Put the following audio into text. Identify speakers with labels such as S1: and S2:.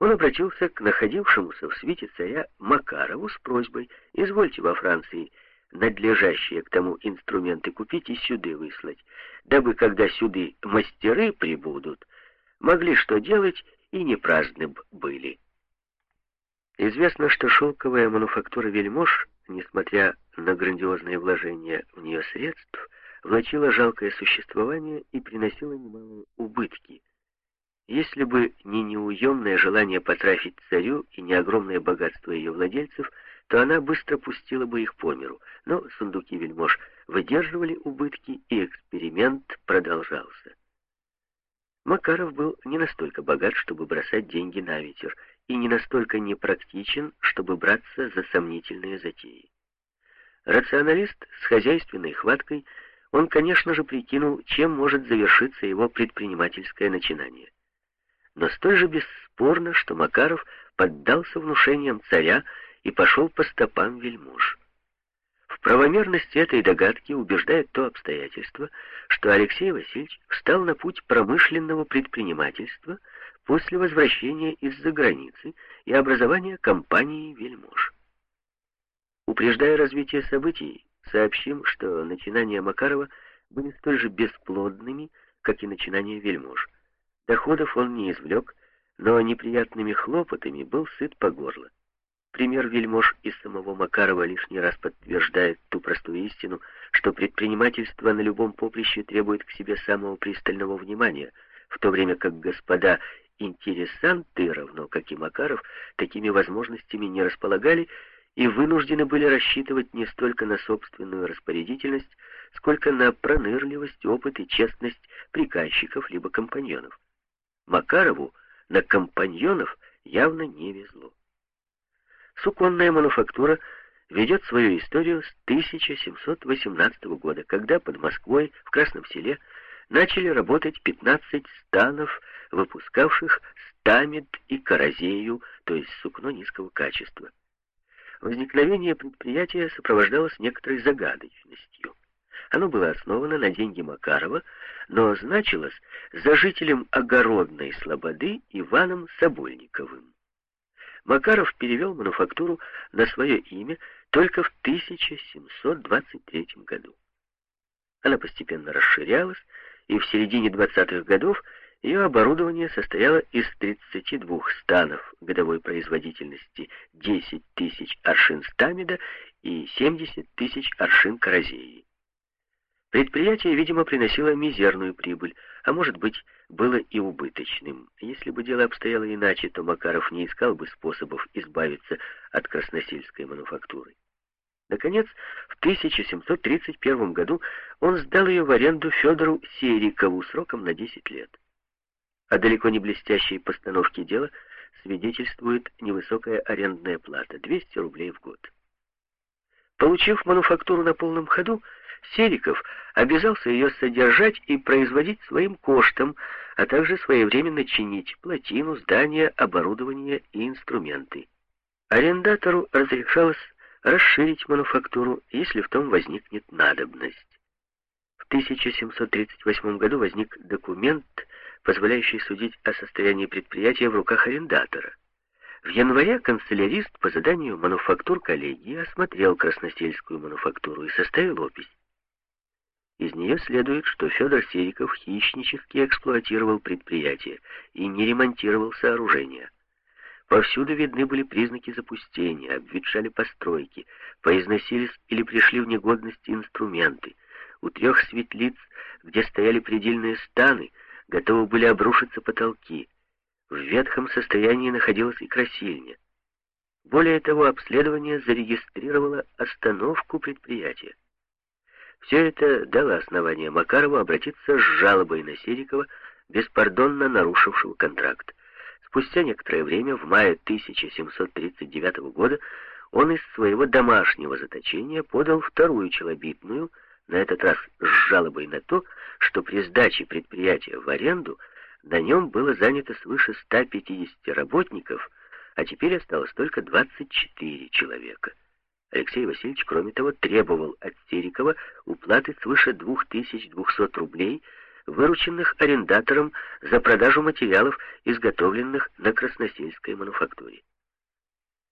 S1: он обратился к находившемуся в свите царя Макарову с просьбой «Извольте во Франции надлежащие к тому инструменты купить и сюды выслать, дабы, когда сюды мастеры прибудут, могли что делать и не праздны б были». Известно, что шелковая мануфактура «Вельмож», несмотря на грандиозные вложения в нее средств, влачила жалкое существование и приносила немалые убытки – если бы не неуемное желание потрафить царю и не огромное богатство ее владельцев, то она быстро пустила бы их по миру. Но сундуки вельмож выдерживали убытки, и эксперимент продолжался. Макаров был не настолько богат, чтобы бросать деньги на ветер, и не настолько непрактичен, чтобы браться за сомнительные затеи. Рационалист с хозяйственной хваткой, он, конечно же, прикинул, чем может завершиться его предпринимательское начинание но столь же бесспорно, что Макаров поддался внушениям царя и пошел по стопам вельмож. В правомерности этой догадки убеждает то обстоятельство, что Алексей Васильевич встал на путь промышленного предпринимательства после возвращения из-за границы и образования компании «Вельмож». Упреждая развитие событий, сообщим, что начинания Макарова были столь же бесплодными, как и начинания «Вельмож». Доходов он не извлек, но неприятными хлопотами был сыт по горло. Пример вельмож из самого Макарова лишний раз подтверждает ту простую истину, что предпринимательство на любом поприще требует к себе самого пристального внимания, в то время как господа интересанты, равно как и Макаров, такими возможностями не располагали и вынуждены были рассчитывать не столько на собственную распорядительность, сколько на пронырливость, опыт и честность приказчиков либо компаньонов. Макарову на компаньонов явно не везло. Суконная мануфактура ведет свою историю с 1718 года, когда под Москвой в Красном селе начали работать 15 станов, выпускавших стамид и каразею, то есть сукно низкого качества. Возникновение предприятия сопровождалось некоторой загадочностью. Оно было основано на деньги Макарова, но значилось за жителем Огородной Слободы Иваном Собольниковым. Макаров перевел мануфактуру на свое имя только в 1723 году. Она постепенно расширялась, и в середине 20-х годов ее оборудование состояло из 32 станов годовой производительности, 10 тысяч аршин стамида и 70 тысяч аршин каразеи. Предприятие, видимо, приносило мизерную прибыль, а может быть, было и убыточным. Если бы дело обстояло иначе, то Макаров не искал бы способов избавиться от красносельской мануфактуры. Наконец, в 1731 году он сдал ее в аренду Федору Серикову сроком на 10 лет. О далеко не блестящей постановке дела свидетельствует невысокая арендная плата — 200 рублей в год. Получив мануфактуру на полном ходу, Сериков обязался ее содержать и производить своим коштом, а также своевременно чинить плотину, здания, оборудование и инструменты. Арендатору разрешалось расширить мануфактуру, если в том возникнет надобность. В 1738 году возник документ, позволяющий судить о состоянии предприятия в руках арендатора. В январе канцелярист по заданию мануфактур коллегии осмотрел красносельскую мануфактуру и составил опись. Из нее следует, что Федор Сериков хищнически эксплуатировал предприятие и не ремонтировал сооружения. Повсюду видны были признаки запустения, обветшали постройки, поизносились или пришли в негодность инструменты. У трех светлиц, где стояли предельные станы, готовы были обрушиться потолки. В ветхом состоянии находилась и красильня. Более того, обследование зарегистрировало остановку предприятия. Все это дало основание Макарову обратиться с жалобой на Серикова, беспардонно нарушившего контракт. Спустя некоторое время, в мае 1739 года, он из своего домашнего заточения подал вторую челобитную, на этот раз с жалобой на то, что при сдаче предприятия в аренду на нем было занято свыше 150 работников, а теперь осталось только 24 человека. Алексей Васильевич, кроме того, требовал от Терикова уплаты свыше 2200 рублей, вырученных арендатором за продажу материалов, изготовленных на Красносельской мануфактуре.